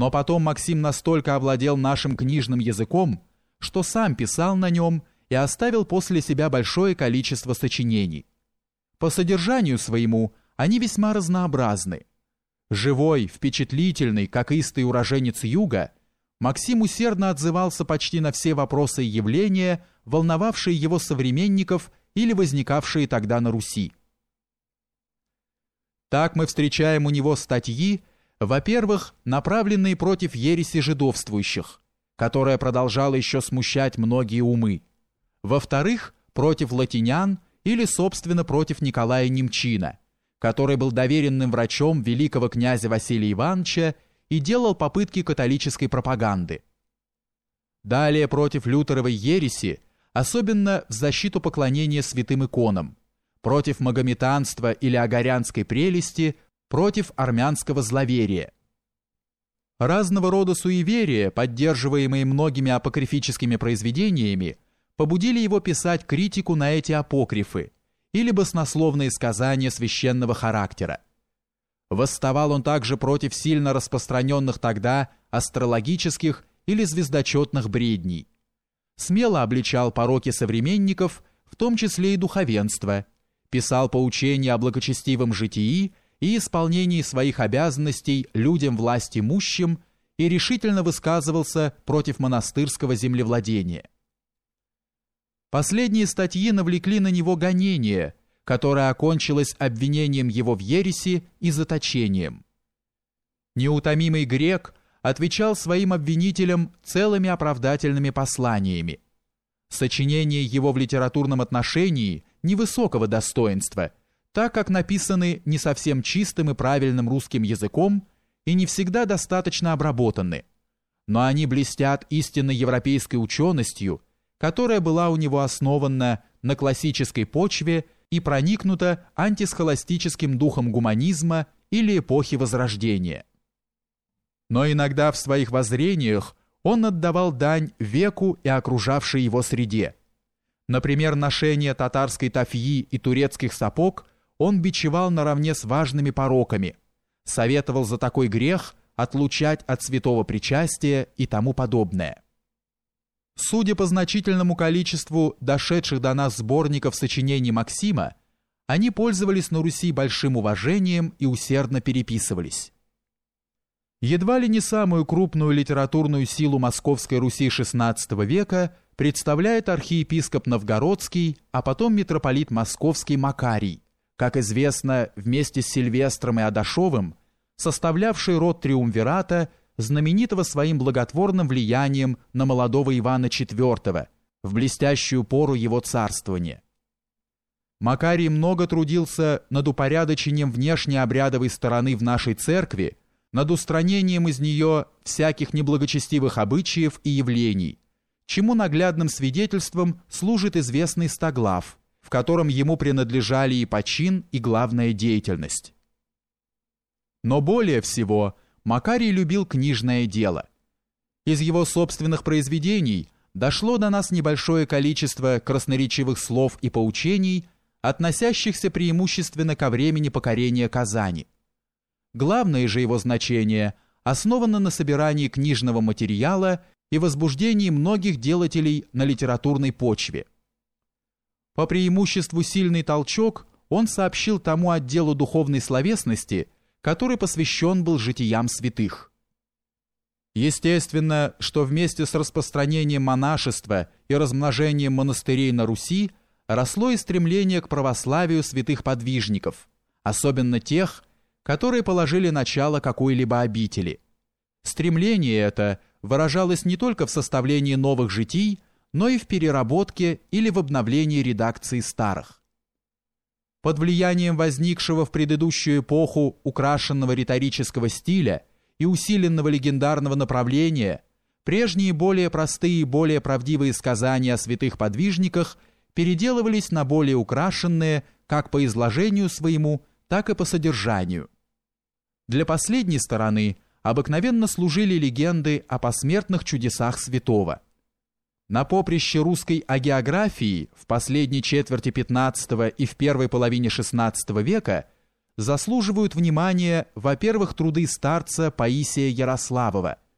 Но потом Максим настолько овладел нашим книжным языком, что сам писал на нем и оставил после себя большое количество сочинений. По содержанию своему они весьма разнообразны. Живой, впечатлительный, как истый уроженец юга, Максим усердно отзывался почти на все вопросы и явления, волновавшие его современников или возникавшие тогда на Руси. Так мы встречаем у него статьи, во-первых, направленные против ереси жидовствующих, которая продолжала еще смущать многие умы, во-вторых, против латинян или, собственно, против Николая Немчина, который был доверенным врачом великого князя Василия Ивановича и делал попытки католической пропаганды. Далее против лютеровой ереси, особенно в защиту поклонения святым иконам, против магометанства или агарянской прелести, против армянского зловерия. Разного рода суеверия, поддерживаемые многими апокрифическими произведениями, побудили его писать критику на эти апокрифы или баснословные сказания священного характера. Восставал он также против сильно распространенных тогда астрологических или звездочетных бредней. Смело обличал пороки современников, в том числе и духовенство, писал поучения о благочестивом житии и исполнении своих обязанностей людям власть имущим и решительно высказывался против монастырского землевладения. Последние статьи навлекли на него гонение, которое окончилось обвинением его в ереси и заточением. Неутомимый грек отвечал своим обвинителям целыми оправдательными посланиями. Сочинения его в литературном отношении невысокого достоинства, так как написаны не совсем чистым и правильным русским языком и не всегда достаточно обработаны, но они блестят истинно европейской ученостью – которая была у него основана на классической почве и проникнута антисхоластическим духом гуманизма или эпохи Возрождения. Но иногда в своих воззрениях он отдавал дань веку и окружавшей его среде. Например, ношение татарской тафьи и турецких сапог он бичевал наравне с важными пороками, советовал за такой грех отлучать от святого причастия и тому подобное. Судя по значительному количеству дошедших до нас сборников сочинений Максима, они пользовались на Руси большим уважением и усердно переписывались. Едва ли не самую крупную литературную силу Московской Руси XVI века представляет архиепископ Новгородский, а потом митрополит Московский Макарий, как известно, вместе с Сильвестром и Адашовым, составлявший род Триумвирата – знаменитого своим благотворным влиянием на молодого Ивана IV в блестящую пору его царствования. Макарий много трудился над упорядочением внешней обрядовой стороны в нашей церкви, над устранением из нее всяких неблагочестивых обычаев и явлений, чему наглядным свидетельством служит известный Стоглав, в котором ему принадлежали и почин, и главная деятельность. Но более всего – Макарий любил книжное дело. Из его собственных произведений дошло до нас небольшое количество красноречивых слов и поучений, относящихся преимущественно ко времени покорения Казани. Главное же его значение основано на собирании книжного материала и возбуждении многих делателей на литературной почве. По преимуществу сильный толчок он сообщил тому отделу духовной словесности – который посвящен был житиям святых. Естественно, что вместе с распространением монашества и размножением монастырей на Руси росло и стремление к православию святых подвижников, особенно тех, которые положили начало какой-либо обители. Стремление это выражалось не только в составлении новых житий, но и в переработке или в обновлении редакции старых под влиянием возникшего в предыдущую эпоху украшенного риторического стиля и усиленного легендарного направления, прежние более простые и более правдивые сказания о святых подвижниках переделывались на более украшенные как по изложению своему, так и по содержанию. Для последней стороны обыкновенно служили легенды о посмертных чудесах святого – на поприще русской агеографии в последней четверти XV и в первой половине XVI века заслуживают внимания, во-первых, труды старца Паисия Ярославова,